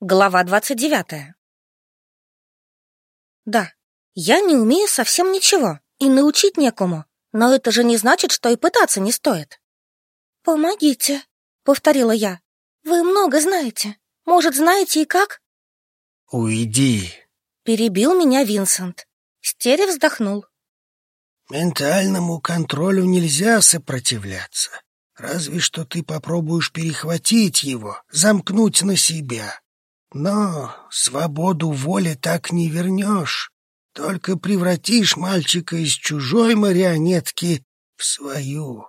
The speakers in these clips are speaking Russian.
Глава двадцать девятая. Да, я не умею совсем ничего и научить некому, но это же не значит, что и пытаться не стоит. «Помогите», — повторила я. «Вы много знаете. Может, знаете и как?» «Уйди», — перебил меня Винсент. Стере вздохнул. «Ментальному контролю нельзя сопротивляться. Разве что ты попробуешь перехватить его, замкнуть на себя. Но свободу воли так не вернешь. Только превратишь мальчика из чужой марионетки в свою.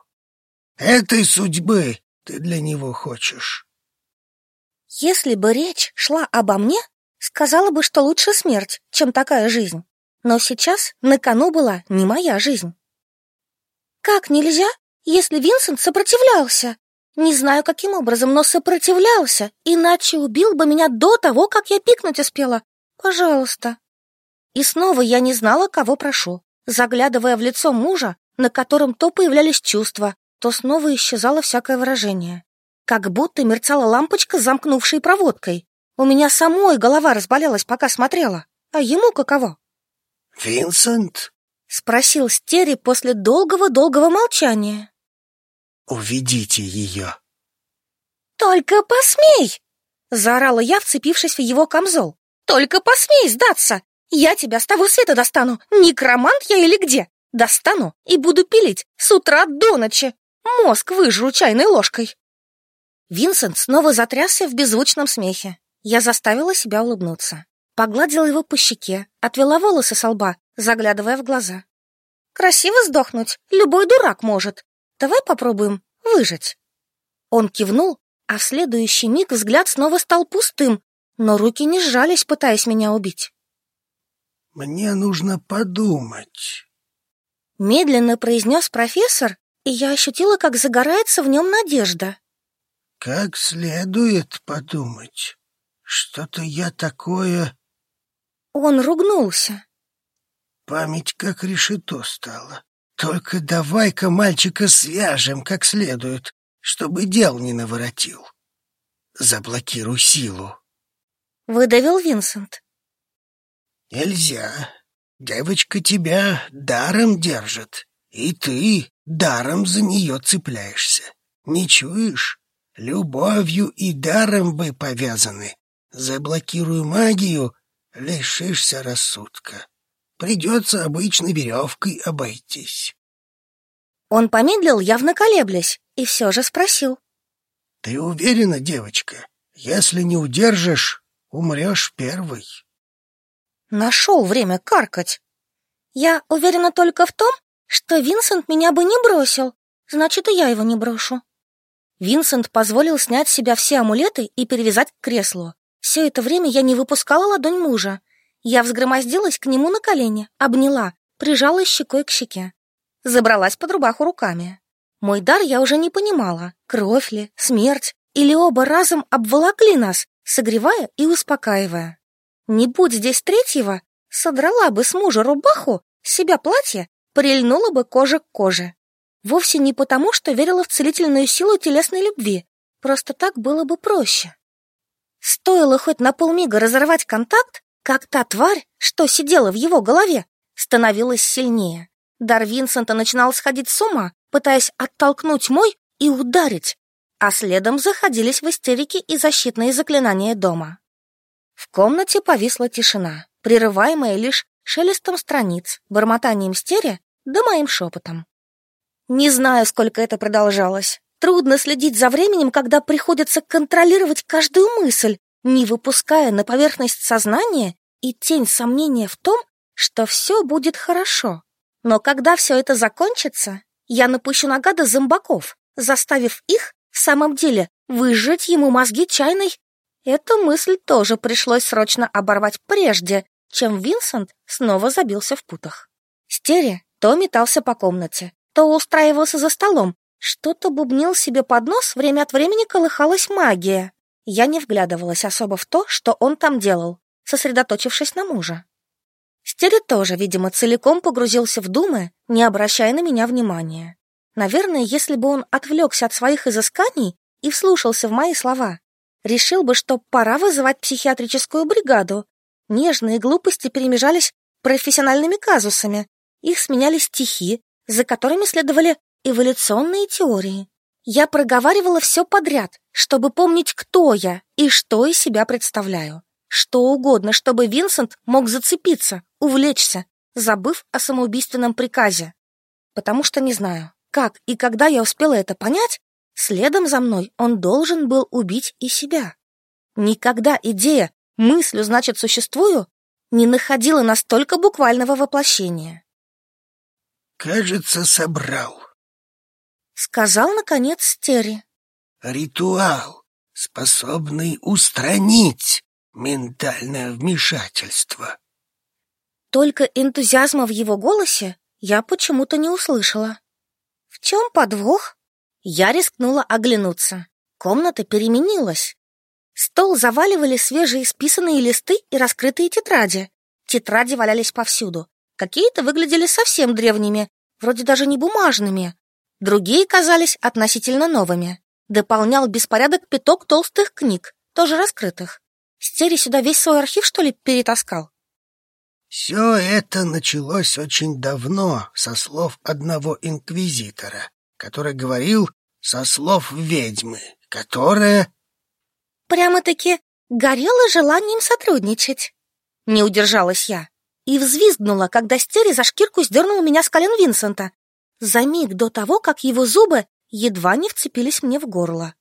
Этой судьбы ты для него хочешь. Если бы речь шла обо мне, сказала бы, что лучше смерть, чем такая жизнь. Но сейчас на кону была не моя жизнь. Как нельзя, если Винсент сопротивлялся? Не знаю, каким образом, но сопротивлялся, иначе убил бы меня до того, как я пикнуть успела. Пожалуйста. И снова я не знала, кого прошу. Заглядывая в лицо мужа, на котором то появлялись чувства, то снова исчезало всякое выражение. Как будто мерцала лампочка, замкнувшей проводкой. У меня самой голова разболелась, пока смотрела. А ему каково? «Винсент?» — спросил Стери после долгого-долгого молчания. «Уведите ее!» «Только посмей!» — заорала я, вцепившись в его камзол. «Только посмей сдаться! Я тебя с того света достану! Некромант я или где? Достану и буду пилить с утра до ночи! Мозг выжру чайной ложкой!» Винсент снова затрясся в беззвучном смехе. Я заставила себя улыбнуться. Погладила его по щеке, отвела волосы со лба, заглядывая в глаза. «Красиво сдохнуть любой дурак может. Давай попробуем выжить. Он кивнул, а в следующий миг взгляд снова стал пустым, но руки не сжались, пытаясь меня убить. «Мне нужно подумать», — медленно произнес профессор, и я ощутила, как загорается в нем надежда. «Как следует подумать. Что-то я такое...» Он ругнулся. Память как решето стала. Только давай-ка мальчика свяжем как следует, чтобы дел не наворотил. Заблокируй силу. Выдавил Винсент. Нельзя. Девочка тебя даром держит, и ты даром за нее цепляешься. Не чуешь? Любовью и даром вы повязаны. Заблокируй магию, лишишься рассудка придется обычной веревкой обойтись. Он помедлил, явно колеблясь, и все же спросил. Ты уверена, девочка? Если не удержишь, умрешь первый. Нашел время каркать. Я уверена только в том, что Винсент меня бы не бросил, значит, и я его не брошу. Винсент позволил снять с себя все амулеты и перевязать к креслу. Все это время я не выпускала ладонь мужа, я взгромоздилась к нему на колени, обняла, прижала щекой к щеке. Забралась под рубаху руками. Мой дар я уже не понимала, кровь ли, смерть, или оба разом обволокли нас, согревая и успокаивая. Не будь здесь третьего, содрала бы с мужа рубаху, себя платье, прильнула бы кожа к коже. Вовсе не потому, что верила в целительную силу телесной любви, просто так было бы проще. Стоило хоть на полмига разорвать контакт, как та тварь, что сидела в его голове, становилась сильнее. Дар Винсента начинал сходить с ума, пытаясь оттолкнуть мой и ударить, а следом заходились в истерике и защитные заклинания дома. В комнате повисла тишина, прерываемая лишь шелестом страниц, бормотанием стере да моим шепотом. Не знаю, сколько это продолжалось. Трудно следить за временем, когда приходится контролировать каждую мысль, не выпуская на поверхность сознания и тень сомнения в том, что все будет хорошо. Но когда все это закончится, я напущу на гада зомбаков, заставив их в самом деле выжать ему мозги чайной. Эту мысль тоже пришлось срочно оборвать прежде, чем Винсент снова забился в путах. Стере то метался по комнате, то устраивался за столом, что-то бубнил себе под нос, время от времени колыхалась магия. Я не вглядывалась особо в то, что он там делал, сосредоточившись на муже. Стере тоже, видимо, целиком погрузился в думы, не обращая на меня внимания. Наверное, если бы он отвлекся от своих изысканий и вслушался в мои слова, решил бы, что пора вызывать психиатрическую бригаду. Нежные глупости перемежались профессиональными казусами. Их сменяли стихи, за которыми следовали эволюционные теории. Я проговаривала все подряд, чтобы помнить, кто я и что из себя представляю. Что угодно, чтобы Винсент мог зацепиться, увлечься, забыв о самоубийственном приказе. Потому что не знаю, как и когда я успела это понять, следом за мной он должен был убить и себя. Никогда идея «мыслю, значит, существую» не находила настолько буквального воплощения. «Кажется, собрал», — сказал, наконец, Стери. «Ритуал, способный устранить ментальное вмешательство». Только энтузиазма в его голосе я почему-то не услышала. В чем подвох? Я рискнула оглянуться. Комната переменилась. Стол заваливали свежие списанные листы и раскрытые тетради. Тетради валялись повсюду. Какие-то выглядели совсем древними, вроде даже не бумажными. Другие казались относительно новыми. Дополнял беспорядок пяток толстых книг, тоже раскрытых. Стери сюда весь свой архив, что ли, перетаскал? Все это началось очень давно, со слов одного инквизитора, который говорил со слов ведьмы, которая... Прямо-таки горела желанием сотрудничать. Не удержалась я и взвизгнула, когда Стери за шкирку сдернул меня с колен Винсента, за миг до того, как его зубы едва не вцепились мне в горло.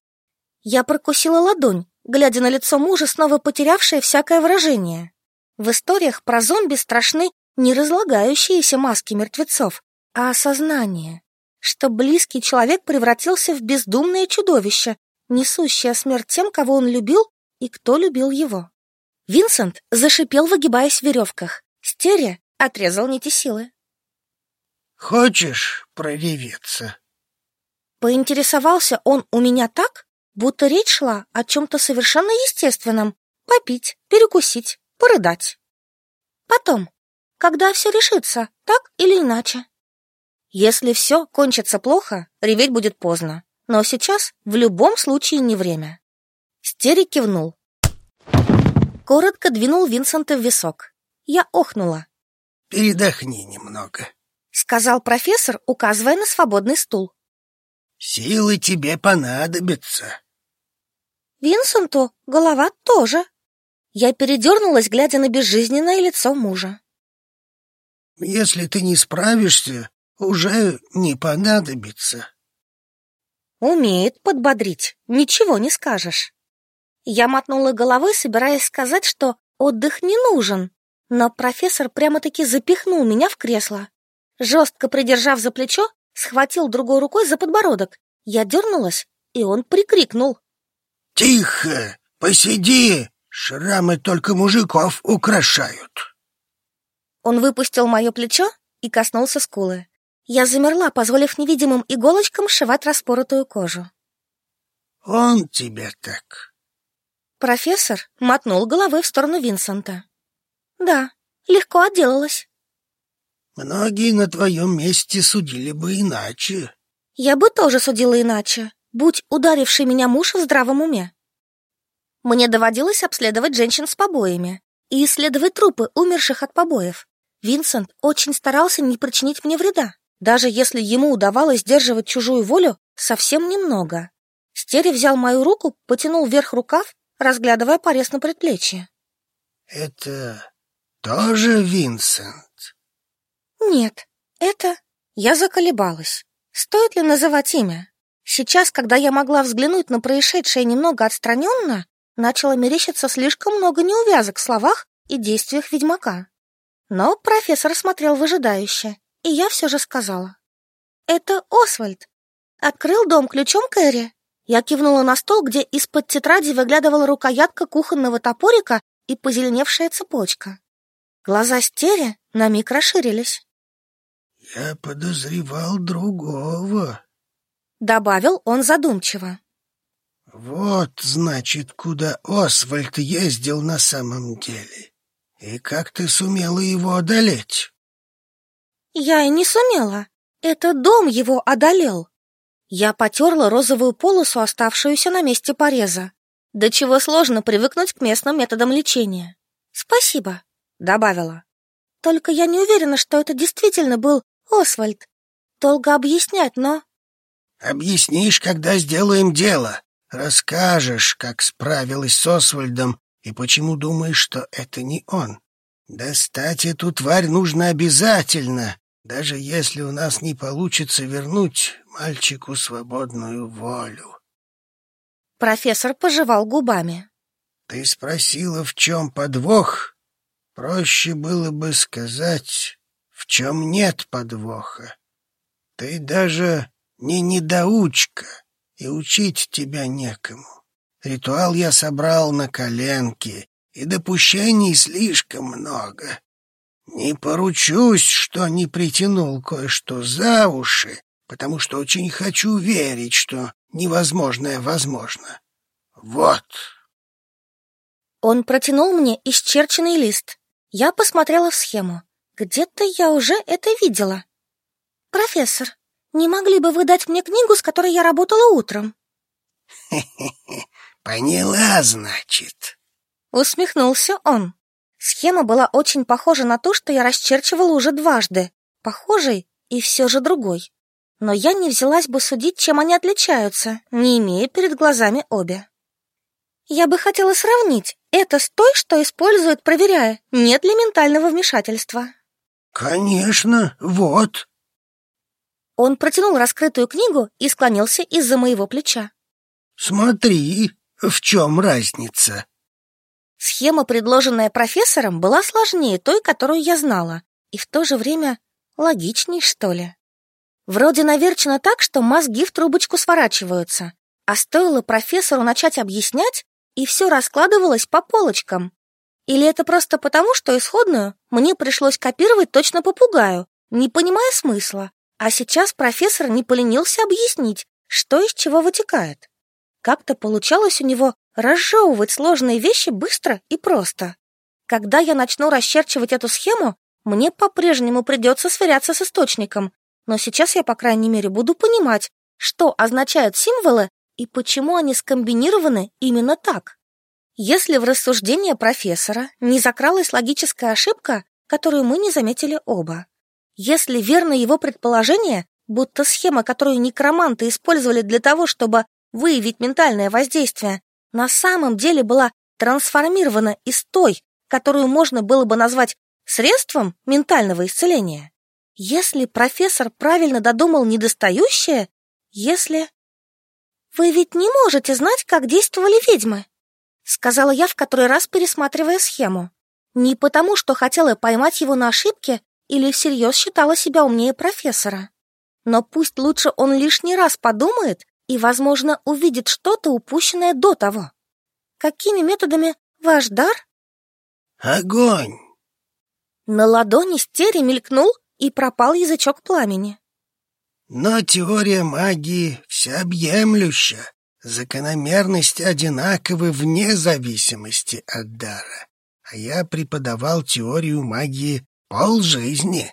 Я прокусила ладонь, глядя на лицо мужа, снова потерявшее всякое выражение. В историях про зомби страшны не разлагающиеся маски мертвецов, а осознание, что близкий человек превратился в бездумное чудовище, несущее смерть тем, кого он любил и кто любил его. Винсент зашипел, выгибаясь в веревках. Стерия отрезал нити силы. «Хочешь прореветься?» Поинтересовался он у меня так, будто речь шла о чем-то совершенно естественном. Попить, перекусить, порыдать. Потом, когда все решится, так или иначе. Если все кончится плохо, реветь будет поздно. Но сейчас в любом случае не время. Стери кивнул. Коротко двинул Винсента в висок. Я охнула. «Передохни немного», — сказал профессор, указывая на свободный стул. «Силы тебе понадобятся». Винсенту голова тоже, я передернулась, глядя на безжизненное лицо мужа. «Если ты не справишься, уже не понадобится». «Умеет подбодрить, ничего не скажешь». Я мотнула головой, собираясь сказать, что отдых не нужен, но профессор прямо-таки запихнул меня в кресло. Жестко придержав за плечо, схватил другой рукой за подбородок. Я дернулась, и он прикрикнул. «Тихо! Посиди! Шрамы только мужиков украшают. Он выпустил мое плечо и коснулся скулы. Я замерла, позволив невидимым иголочкам сшивать распоротую кожу. Он тебе так. Профессор мотнул головой в сторону Винсента. Да, легко отделалась. Многие на твоем месте судили бы иначе. Я бы тоже судила иначе, будь ударивший меня муж в здравом уме. Мне доводилось обследовать женщин с побоями и исследовать трупы умерших от побоев. Винсент очень старался не причинить мне вреда, даже если ему удавалось сдерживать чужую волю совсем немного. Стери взял мою руку, потянул вверх рукав, разглядывая порез на предплечье. «Это тоже Винсент?» «Нет, это...» Я заколебалась. Стоит ли называть имя? Сейчас, когда я могла взглянуть на происшедшее немного отстраненно, начало мерещиться слишком много неувязок в словах и действиях ведьмака. Но профессор смотрел выжидающе, и я все же сказала. «Это Освальд. Открыл дом ключом Кэрри?» Я кивнула на стол, где из-под тетради выглядывала рукоятка кухонного топорика и позеленевшая цепочка. Глаза Стери на миг расширились. «Я подозревал другого», — добавил он задумчиво. Вот, значит, куда Освальд ездил на самом деле. И как ты сумела его одолеть? Я и не сумела. Это дом его одолел. Я потерла розовую полосу, оставшуюся на месте пореза. до чего сложно привыкнуть к местным методам лечения. Спасибо, добавила. Только я не уверена, что это действительно был Освальд. Долго объяснять, но... Объяснишь, когда сделаем дело. Расскажешь, как справилась с Освальдом и почему думаешь, что это не он. Достать эту тварь нужно обязательно, даже если у нас не получится вернуть мальчику свободную волю. Профессор пожевал губами. Ты спросила, в чем подвох? Проще было бы сказать, в чем нет подвоха. Ты даже не недоучка, и учить тебя некому. Ритуал я собрал на коленке, и допущений слишком много. Не поручусь, что не притянул кое-что за уши, потому что очень хочу верить, что невозможное возможно. Вот. Он протянул мне исчерченный лист. Я посмотрела в схему. Где-то я уже это видела. Профессор, не могли бы вы дать мне книгу, с которой я работала утром? Поняла, значит. Усмехнулся он. Схема была очень похожа на ту, что я расчерчивала уже дважды. Похожей и все же другой. Но я не взялась бы судить, чем они отличаются, не имея перед глазами обе. Я бы хотела сравнить это с той, что используют, проверяя, нет ли ментального вмешательства. Конечно, вот. Он протянул раскрытую книгу и склонился из-за моего плеча. Смотри, в чем разница? Схема, предложенная профессором, была сложнее той, которую я знала, и в то же время логичней, что ли. Вроде наверчено так, что мозги в трубочку сворачиваются, а стоило профессору начать объяснять, и все раскладывалось по полочкам. Или это просто потому, что исходную мне пришлось копировать точно попугаю, не понимая смысла, а сейчас профессор не поленился объяснить, что из чего вытекает. Как-то получалось у него разжевывать сложные вещи быстро и просто. Когда я начну расчерчивать эту схему, мне по-прежнему придется сверяться с источником, но сейчас я, по крайней мере, буду понимать, что означают символы и почему они скомбинированы именно так. Если в рассуждение профессора не закралась логическая ошибка, которую мы не заметили оба, если верно его предположение, будто схема, которую некроманты использовали для того, чтобы выявить ментальное воздействие, на самом деле была трансформирована из той, которую можно было бы назвать средством ментального исцеления. Если профессор правильно додумал недостающее, если... «Вы ведь не можете знать, как действовали ведьмы», сказала я в который раз, пересматривая схему. Не потому, что хотела поймать его на ошибке или всерьез считала себя умнее профессора. Но пусть лучше он лишний раз подумает и, возможно, увидит что-то упущенное до того. Какими методами ваш дар? Огонь! На ладони стери мелькнул и пропал язычок пламени. Но теория магии всеобъемлюща. Закономерности одинаковы вне зависимости от дара. А я преподавал теорию магии полжизни.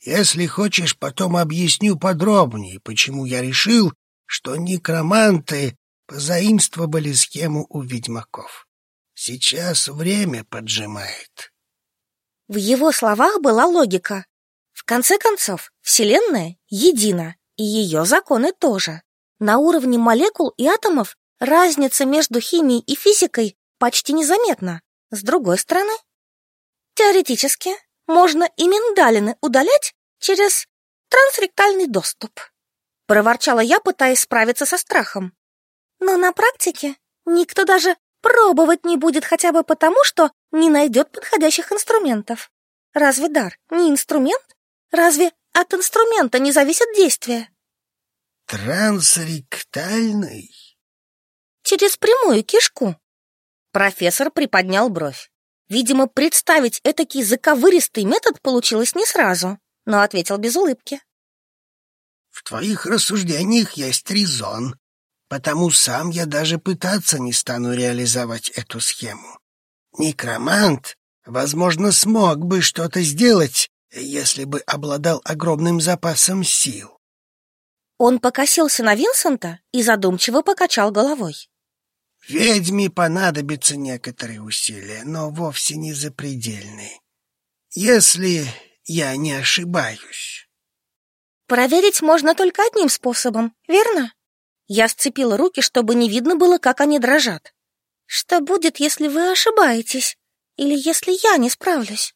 Если хочешь, потом объясню подробнее, почему я решил, что некроманты позаимствовали схему у ведьмаков. Сейчас время поджимает. В его словах была логика. В конце концов, Вселенная едина, и ее законы тоже. На уровне молекул и атомов разница между химией и физикой почти незаметна. С другой стороны, теоретически можно и миндалины удалять через трансректальный доступ. Проворчала я, пытаясь справиться со страхом. Но на практике никто даже пробовать не будет хотя бы потому, что не найдет подходящих инструментов. Разве дар не инструмент? Разве от инструмента не зависит действие? Трансректальный? Через прямую кишку. Профессор приподнял бровь. Видимо, представить этакий заковыристый метод получилось не сразу, но ответил без улыбки. В твоих рассуждениях есть резон, потому сам я даже пытаться не стану реализовать эту схему. Некромант, возможно, смог бы что-то сделать, если бы обладал огромным запасом сил. Он покосился на Винсента и задумчиво покачал головой. Ведьме понадобятся некоторые усилия, но вовсе не запредельные. Если я не ошибаюсь. Проверить можно только одним способом, верно? Я сцепила руки, чтобы не видно было, как они дрожат. Что будет, если вы ошибаетесь? Или если я не справлюсь?